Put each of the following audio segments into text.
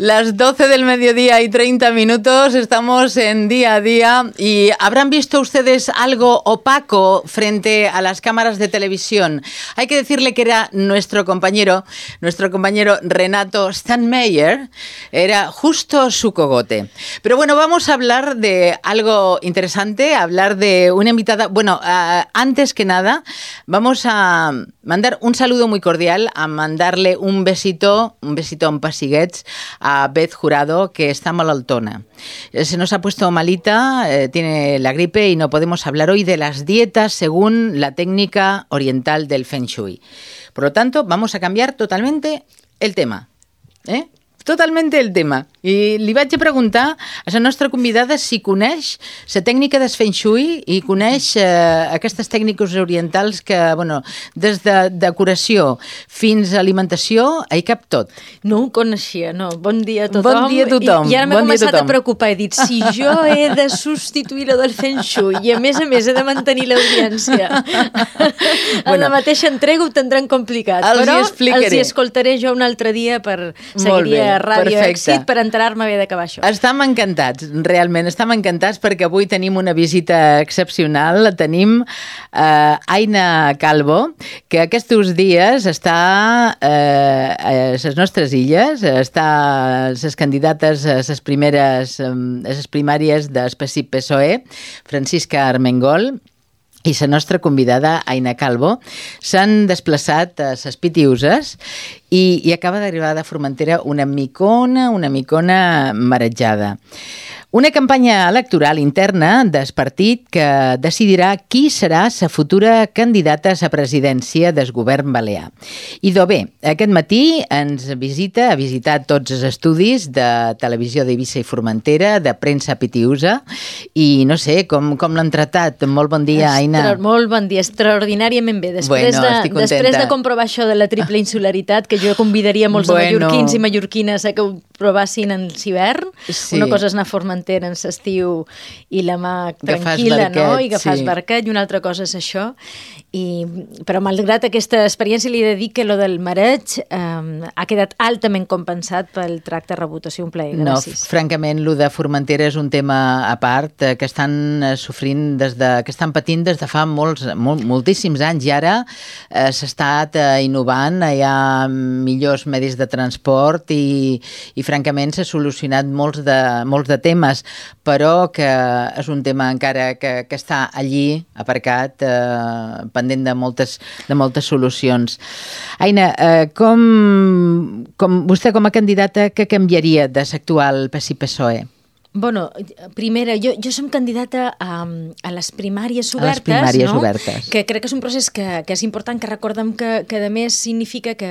Las 12 del mediodía y 30 minutos, estamos en día a día y habrán visto ustedes algo opaco frente a las cámaras de televisión. Hay que decirle que era nuestro compañero, nuestro compañero Renato Stanmeyer, era justo su cogote. Pero bueno, vamos a hablar de algo interesante, hablar de una invitada. Bueno, uh, antes que nada, vamos a mandar un saludo muy cordial, a mandarle un besito, un besito en pasiguets a Beth Jurado, que está malaltona. Eh, se nos ha puesto malita, eh, tiene la gripe y no podemos hablar hoy de las dietas según la técnica oriental del Feng Shui. Por lo tanto, vamos a cambiar totalmente el tema. ¿eh? Totalmente el tema. I li vaig a preguntar a la nostra convidada si coneix la tècnica del Feng Shui i coneix eh, aquestes tècniques orientals que, bueno, des de decoració fins a alimentació, hi cap tot. No ho coneixia, no. Bon dia a tothom. Bon dia a tothom. I, i ara m'he bon començat a, a preocupar. He dit, si jo he de substituir lo del Feng Shui i a més a més he de mantenir l'audiència bueno, en la mateixa entrega ho tindran complicat. Els però hi explicaré. els hi escoltaré jo un altre dia per seguir a Ràdio perfecte. Èxit per enterar-me bé d'acabar això. Estam encantats, realment, estem encantats perquè avui tenim una visita excepcional. Tenim eh, Aina Calvo, que aquests dies està eh, a les nostres illes, està a les candidates a les primeres, a les primàries d'Especip PSOE, Francisca Armengol, i la nostra convidada, Aina Calvo, s'han desplaçat a les Pitiuses i, i acaba d'arribar de Formentera una micona, una micona marejada. Una campanya electoral interna del partit que decidirà qui serà la futura candidata a presidència del govern balear. I do bé, aquest matí ens visita, ha visitat tots els estudis de televisió d'Eivissa i Formentera, de premsa pitiusa, i no sé, com, com l'han tratat? Molt bon dia, Aina. Extra, molt bon dia, extraordinàriament bé. Després, Bueno, de, després de comprovar això de la triple insularitat, que jo convidaria molts Bueno. mallorquins i mallorquines a que ho provassin en l'hivern. Sí. Una cosa és anar a Formentera en l'estiu i la mà tranquil·la, no? I que fas sí. barquet, i una altra cosa és això. I, però malgrat aquesta experiència li he de dir que lo del mareig eh, ha quedat altament compensat pel tracte rebut. un plaer, No, gràcies. francament, lo de Formentera és un tema a part eh, que estan eh, sofrint des de, que estan patint des de fa molts, molt, moltíssims anys i ara eh, s'ha estat eh, innovant, hi ha millors medis de transport i, i francament s'ha solucionat molts de, molts de temes, però que és un tema encara que, que està allí aparcat eh, pendent de moltes, de moltes solucions. Aina, eh, com, com vostè com a candidata, què canviaria de l'actual PSI-PSOE? Bueno, primera, jo, jo som candidata a, a les primàries A les obertes, primàries no? obertes. que crec que és un procés que, que és important, que recordem que, que a més significa que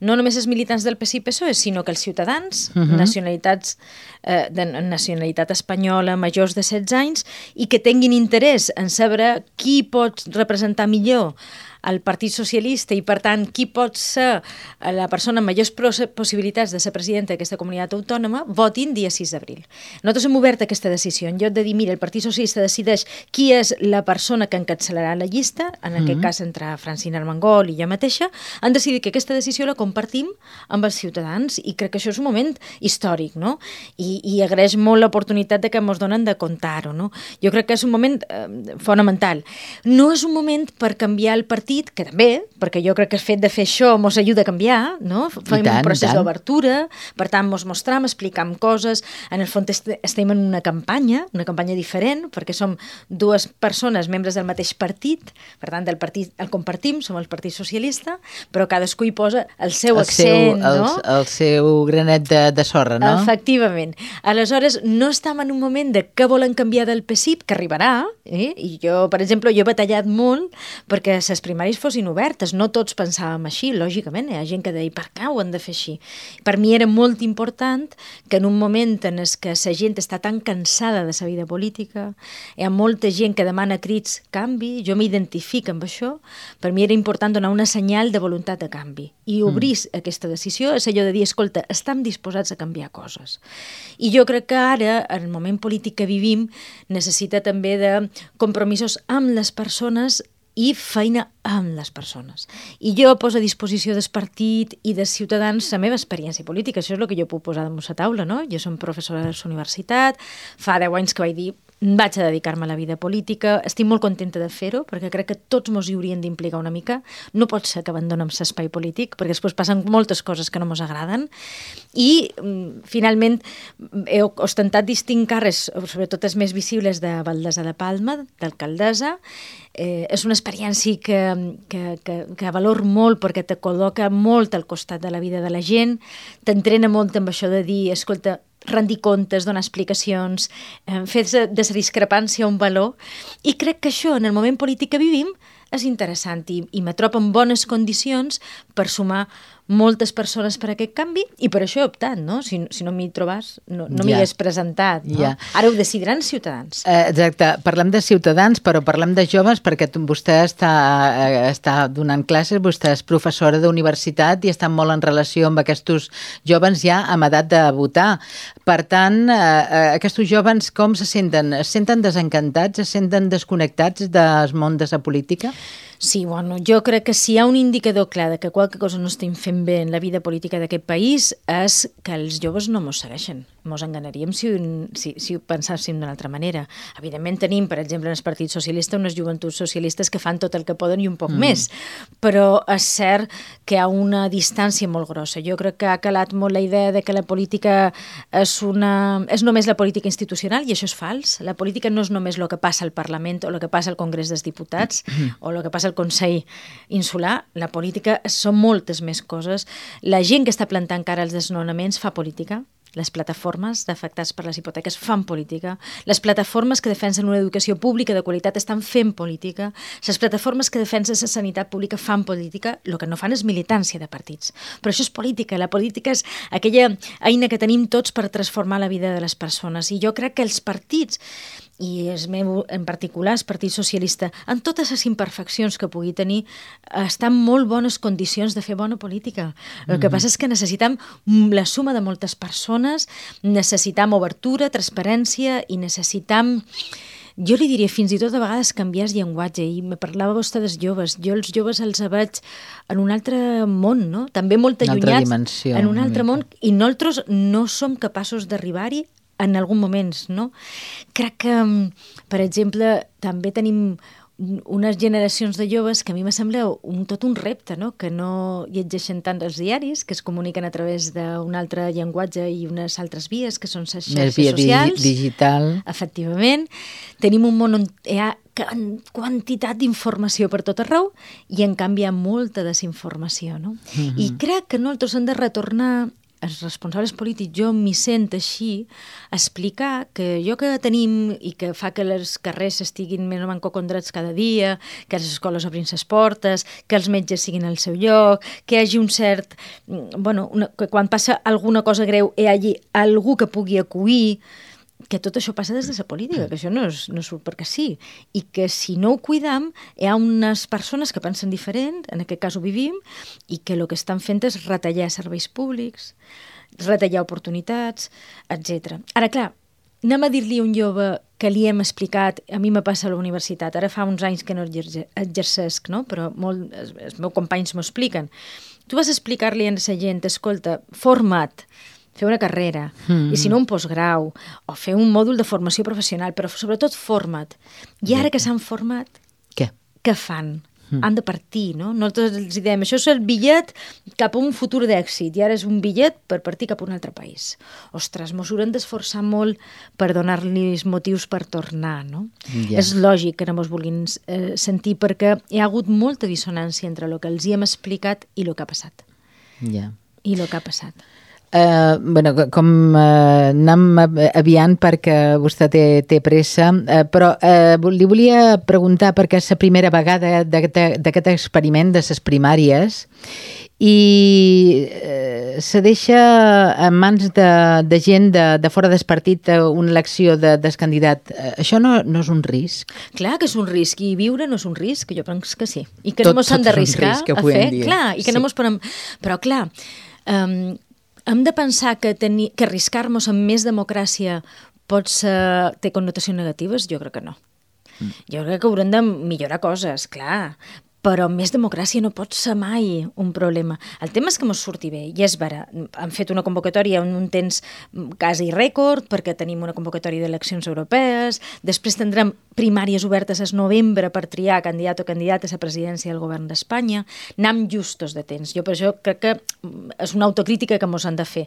no només els militants del PSI i PSOE, sinó que els ciutadans, uh Mhm. -huh. nacionalitats eh, de nacionalitat espanyola majors de 16 anys i que tinguin interès en saber qui pot representar millor el Partit Socialista i, per tant, qui pot ser la persona amb majors possibilitats de ser presidenta d'aquesta comunitat autònoma, votin dia 6 d'abril. Nosaltres hem obert aquesta decisió. En lloc de dir, mira, el Partit Socialista decideix qui és la persona que encapçalarà la llista, en aquest cas entre Francina Armengol i jo mateixa, han decidit que aquesta decisió la compartim amb els ciutadans i crec que això és un moment històric, no? I, i agraeix molt l'oportunitat de que ens donen de contar-ho, no? Jo crec que és un moment eh, fonamental. No és un moment per canviar el partit, que també, perquè jo crec que el fet de fer això ens ajuda a canviar, no? Fem tant, un procés d'obertura, per tant, ens mostram, explicam coses, en el fons est estem en una campanya, una campanya diferent, perquè som dues persones membres del mateix partit, per tant, del partit el compartim, som el Partit Socialista, però cadascú hi posa el seu el accent, seu, no? el, el seu granet de, de sorra, no? Efectivament. Aleshores, no estem en un moment de què volen canviar del PSIP, que arribarà, eh? i jo, per exemple, jo he batallat molt perquè les primàries fossin obertes. No tots pensàvem així, lògicament. Hi ha gent que deia, per què ho han de fer així? Per mi era molt important que en un moment en el que la gent està tan cansada de la vida política, hi ha molta gent que demana crits canvi, jo m'identifico amb això, per mi era important donar una senyal de voluntat de canvi. I obrir mm. aquesta decisió és allò de dir, escolta, estem disposats a canviar coses. I jo crec que ara, en el moment polític que vivim, necessita també de compromisos amb les persones i feina amb les persones. I jo poso a disposició del partit i de ciutadans la meva experiència política. Això és el que jo puc posar damunt la taula, no? Jo som professora de la universitat, fa 10 anys que vaig dir vaig a dedicar-me a la vida política, estic molt contenta de fer-ho, perquè crec que tots mos hi haurien d'implicar una mica. No pot ser que abandonem l'espai polític, perquè després passen moltes coses que no mos agraden. I, mm, finalment, he ostentat distints càrrecs, sobretot els més visibles de Valdesa de Palma, d'alcaldessa. Eh, és una experiència que, que, que, que valor molt perquè te col·loca molt al costat de la vida de la gent, t'entrena molt amb això de dir, escolta, rendir comptes, donar explicacions, eh, fer de la discrepància un valor. I crec que això, en el moment polític que vivim, és interessant i, i me trobo en bones condicions per sumar moltes persones per aquest canvi i per això he optat, no? Si, si no m'hi trobàs, no, no m'hi hagués presentat. No? Ja. Ara ho decidiran ciutadans. Eh, exacte. Parlem de ciutadans, però parlem de joves perquè vostè està, eh, està donant classes, vostè és professora d'universitat i està molt en relació amb aquests joves ja amb edat de votar. Per tant, eh, eh aquests joves com se senten? Es senten desencantats? Es senten desconnectats del món de la política? Sí, bueno, jo crec que si hi ha un indicador clar de que qualque cosa no estem fent bé en la vida política d'aquest país és que els joves no mos segueixen mos enganaríem si, si, si ho pensàssim d'una altra manera. Evidentment tenim, per exemple, en el Partit Socialista unes joventuts socialistes que fan tot el que poden i un poc mm. més, però és cert que hi ha una distància molt grossa. Jo crec que ha calat molt la idea de que la política és, una, és només la política institucional i això és fals. La política no és només el que passa al Parlament o el que passa al Congrés dels Diputats mm. o el que passa al Consell Insular. La política són moltes més coses. La gent que està plantant cara als desnonaments fa política, les plataformes d'afectats per les hipoteques fan política. Les plataformes que defensen una educació pública de qualitat estan fent política. Les plataformes que defensen la sanitat pública fan política. El que no fan és militància de partits. Però això és política. La política és aquella eina que tenim tots per transformar la vida de les persones. I jo crec que els partits i el meu, en particular, el Partit Socialista, en totes les imperfeccions que pugui tenir, està en molt bones condicions de fer bona política. El mm -hmm. que passa és que necessitem la suma de moltes persones, necessitem obertura, transparència i necessitem jo li diria fins i tot a vegades canviar el llenguatge i me parlava vostè dels joves jo els joves els veig en un altre món, no? també molt allunyats en un altre món i nosaltres no som capaços d'arribar-hi en algun moments, no? Crec que, mm, per exemple, també tenim unes generacions de joves que a mi me sembla un, tot un repte, no? que no llegeixen tant els diaris, que es comuniquen a través d'un altre llenguatge i unes altres vies, que són les xarxes via socials. digital. Efectivament. Tenim un món on hi ha quantitat d'informació per tot arreu i en canvi hi ha molta desinformació. No? Mm -hmm. I crec que nosaltres hem de retornar els responsables polítics, jo m'hi sent així, explicar que allò que tenim i que fa que les carrers estiguin més o menys cocondrats cada dia, que les escoles obrin les portes, que els metges siguin al seu lloc, que hi hagi un cert... Mm, bueno, una, que quan passa alguna cosa greu hi hagi algú que pugui acuir, que tot això passa des de la política, que això no, és, no surt perquè sí, i que si no ho cuidam, hi ha unes persones que pensen diferent, en aquest cas ho vivim, i que el que estan fent és retallar serveis públics, retallar oportunitats, etc. Ara, clar, anem a dir-li a un jove que li hem explicat, a mi me passa a la universitat, ara fa uns anys que no exercesc, no? però molt, els, els meus companys m'ho expliquen. Tu vas explicar-li a la gent, escolta, format, fer una carrera, mm. i si no un postgrau, o fer un mòdul de formació professional, però sobretot forma't. I ara que s'han format, què? Què fan? Mm. Han de partir, no? Nosaltres els diem, això és el bitllet cap a un futur d'èxit, i ara és un bitllet per partir cap a un altre país. Ostres, mos haurem d'esforçar molt per donar-los motius per tornar, no? Yeah. És lògic que no mos vulguin eh, sentir, perquè hi ha hagut molta dissonància entre el que els hi hem explicat i el que ha passat. Yeah. I el que ha passat. Uh, bueno, com uh, anem aviant perquè vostè té, té pressa, uh, però uh, li volia preguntar perquè és la primera vegada d'aquest experiment de les primàries i uh, se deixa en mans de, de gent de, de fora del partit una elecció de, del candidat. Això no, no és un risc? Clar que és un risc, i viure no és un risc, jo penso que sí. I que tot, no s'han d'arriscar a fer. Dir. Clar, i que sí. no mos podem... Però clar, um, hem de pensar que, tenir, que arriscar-nos amb més democràcia pot ser, té connotacions negatives? Jo crec que no. Mm. Jo crec que haurem de millorar coses, clar, però més democràcia no pot ser mai un problema. El tema és que mos surti bé, i és vera. Han fet una convocatòria en un temps quasi rècord, perquè tenim una convocatòria d'eleccions europees, després tindrem primàries obertes al novembre per triar candidat o candidates a presidència del govern d'Espanya, anem justos de temps. Jo per això crec que és una autocrítica que mos han de fer.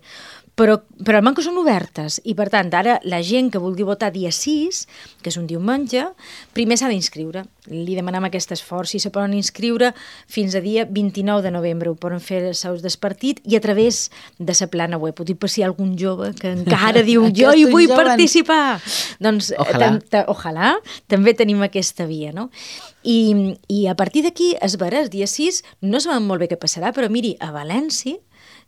Però, però el manco són obertes, i per tant, ara la gent que vulgui votar dia 6, que és un diumenge, primer s'ha d'inscriure. Li demanem aquest esforç i se poden inscriure fins a dia 29 de novembre. Ho poden fer els seus despartit i a través de la plana web. Ho dic per si hi ha algun jove que encara diu jo hi vull joven. participar. Doncs ojalà. ojalà, també tenim aquesta via, no? I, i a partir d'aquí, es verà, el dia 6, no sabem molt bé què passarà, però miri, a València,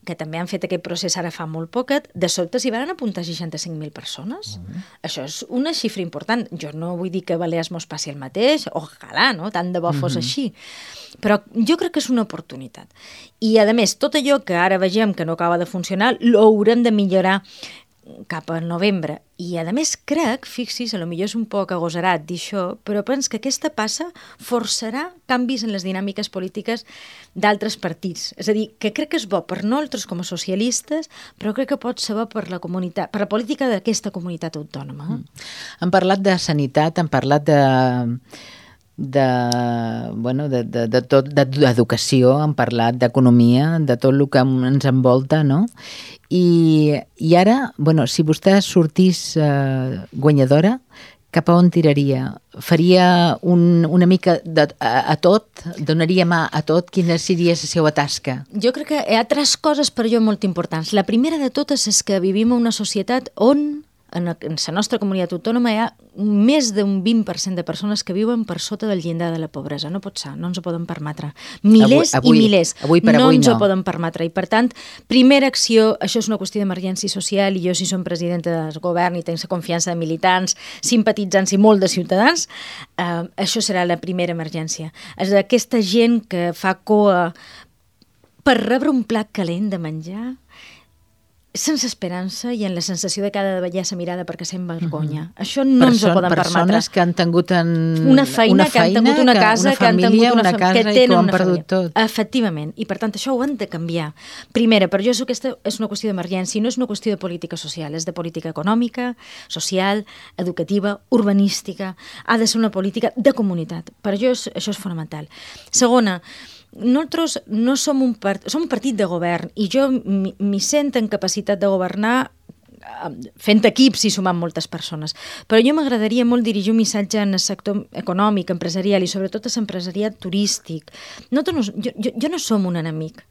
que també han fet aquest procés ara fa molt poquet, de sobte s'hi van apuntar 65.000 persones. Mm -hmm. Això és una xifra important. Jo no vull dir que Balears mos passi el mateix, ojalà, no? Tant de bo fos mm -hmm. així. Però jo crec que és una oportunitat. I, a més, tot allò que ara vegem que no acaba de funcionar, l'haurem de millorar cap al novembre. I, a més, crec, fixis, a lo millor és un poc agosarat dir això, però pens que aquesta passa forçarà canvis en les dinàmiques polítiques d'altres partits. És a dir, que crec que és bo per nosaltres com a socialistes, però crec que pot ser bo per la, comunitat, per la política d'aquesta comunitat autònoma. Mm. Han parlat de sanitat, han parlat de de, bueno, de, de, de tot, d'educació, han parlat d'economia, de tot el que ens envolta, no? I, i ara, bueno, si vostè sortís eh, guanyadora, cap a on tiraria? Faria un, una mica de, a, a tot? Donaria mà a tot? Quina seria la seva tasca? Jo crec que hi ha tres coses per jo molt importants. La primera de totes és que vivim en una societat on en, en la nostra comunitat autònoma hi ha més d'un 20% de persones que viuen per sota del llindar de la pobresa. No pot ser, no ens ho poden permetre. Milers avui, avui, i milers avui per no avui ens no. ho poden permetre. I per tant, primera acció, això és una qüestió d'emergència social i jo si som presidenta del govern i tenc la confiança de militants, simpatitzants i molt de ciutadans, eh, això serà la primera emergència. És aquesta gent que fa coa per rebre un plat calent de menjar sense esperança i en la sensació de cada vegada sa mirada perquè sent vergonya. Mm -hmm. Això no Person, ens ho poden permetre. Persones que han tingut en... una, feina, una feina, que han tingut una casa, una família, que han tingut una, una casa que tenen i que ho han perdut família. tot. Efectivament, i per tant això ho han de canviar. Primera, per jo és aquesta és una qüestió d'emergència, no és una qüestió de política social, és de política econòmica, social, educativa, urbanística, ha de ser una política de comunitat. Per jo és, això és fonamental. Segona, nosaltres no som un, part, som un partit de govern i jo m'hi sent en capacitat de governar fent equips i sumant moltes persones. Però jo m'agradaria molt dirigir un missatge en el sector econòmic, empresarial i sobretot a l'empresariat turístic. No, jo, jo, jo no som un enemic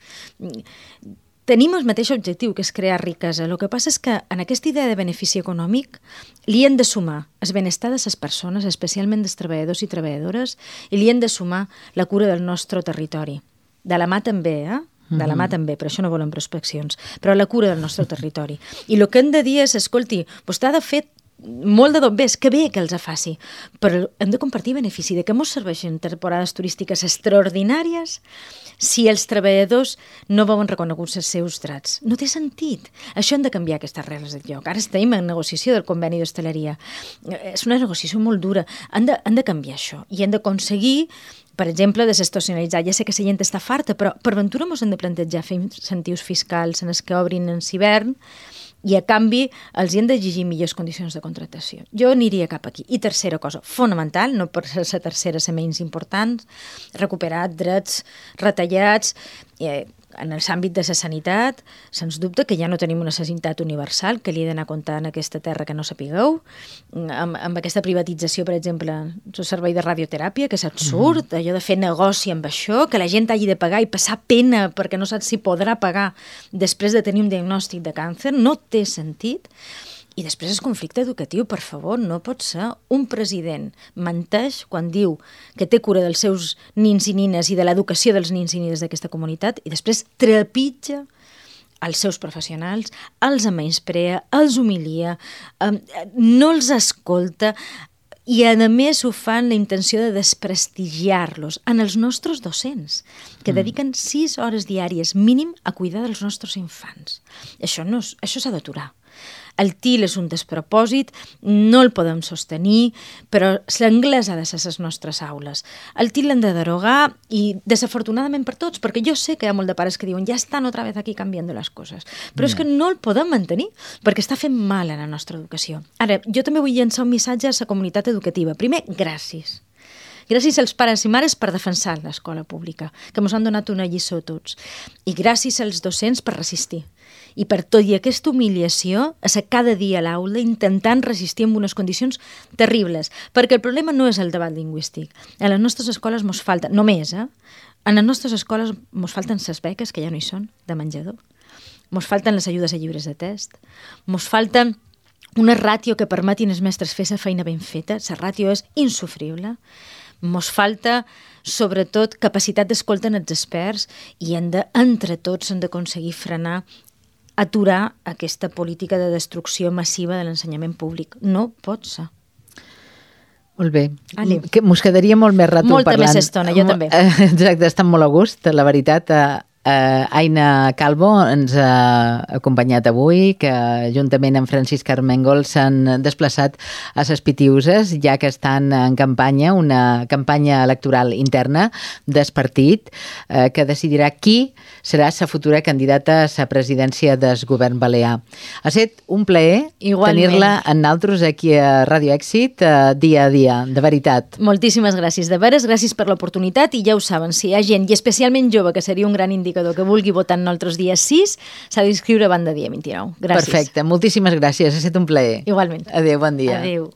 tenim el mateix objectiu, que és crear riquesa. El que passa és que en aquesta idea de benefici econòmic li hem de sumar el benestar de les persones, especialment dels treballadors i treballadores, i li hem de sumar la cura del nostre territori. De la mà també, eh? de la mà mhm. també, però això no volen prospeccions, però la cura del nostre territori. I el que hem de dir és, escolti, vostè ha de fer molt de dobbers, que bé que els faci, però hem de compartir benefici de que ens serveixen temporades turístiques extraordinàries si els treballadors no veuen reconeguts els seus drets. No té sentit. Això hem de canviar aquestes regles del lloc. Ara estem en negociació del conveni d'hostaleria. És una negociació molt dura. Han de, han de canviar això i han d'aconseguir per exemple, desestacionalitzar. Ja sé que la gent està farta, però per ventura ens hem de plantejar fer incentius fiscals en els que obrin en hivern i a canvi els hi hem d'exigir millors condicions de contractació. Jo aniria cap aquí. I tercera cosa, fonamental, no per ser la tercera ser menys important, recuperar drets retallats, eh, en l'àmbit de la sanitat, sens dubte que ja no tenim una sanitat universal que li he d'anar comptar en aquesta terra que no sapigueu. Amb, amb aquesta privatització, per exemple, el servei de radioteràpia, que és absurd, mm. allò de fer negoci amb això, que la gent hagi de pagar i passar pena perquè no saps si podrà pagar després de tenir un diagnòstic de càncer, no té sentit. I després el conflicte educatiu, per favor, no pot ser. Un president menteix quan diu que té cura dels seus nins i nines i de l'educació dels nins i nines d'aquesta comunitat i després trepitja els seus professionals, els menysprea, els humilia, eh, no els escolta, i a més ho fan la intenció de desprestigiar-los en els nostres docents, que mm. dediquen sis hores diàries mínim a cuidar dels nostres infants. Això no, això s'ha d'aturar. El TIL és un despropòsit, no el podem sostenir, però l'anglès ha de ser les nostres aules. El TIL l'hem de derogar i desafortunadament per tots, perquè jo sé que hi ha molt de pares que diuen ja estan otra vez aquí canviant les coses, però no. és que no el podem mantenir perquè està fent mal a la nostra educació. Ara, jo també vull llançar un missatge a la comunitat educativa. Primer, gràcies Gràcies als pares i mares per defensar l'escola pública, que ens han donat una lliçó a tots. I gràcies als docents per resistir. I per tot i aquesta humiliació, a cada dia a l'aula intentant resistir en unes condicions terribles, perquè el problema no és el debat lingüístic. A les nostres escoles mos falta, només, eh? En les nostres escoles mos falten les beques, que ja no hi són, de menjador. Mos falten les ajudes a llibres de test. Mos falten una ràtio que permetin als mestres fer la feina ben feta. La ràtio és insufrible. Mos falta, sobretot, capacitat d'escolta en els experts i hem de, entre tots hem d'aconseguir frenar aturar aquesta política de destrucció massiva de l'ensenyament públic. No pot ser. Molt bé. Ale. Que mos quedaria molt més rato Molta parlant. més estona, jo també. Exacte, estan molt a gust, la veritat. Eh, Uh, Aina Calvo ens ha acompanyat avui, que juntament amb Francisc Armengol s'han desplaçat a les Pitiuses, ja que estan en campanya, una campanya electoral interna del partit, uh, que decidirà qui serà la futura candidata a la presidència del govern balear. Ha estat un plaer tenir-la en naltros aquí a Radio Èxit uh, dia a dia, de veritat. Moltíssimes gràcies, de veres, gràcies per l'oportunitat i ja ho saben, si hi ha gent, i especialment jove, que seria un gran indicat indicador que vulgui votar en nosaltres dia 6 s'ha d'inscriure abans de dia 29. Gràcies. Perfecte, moltíssimes gràcies, ha estat un plaer. Igualment. Adéu, bon dia. Adéu.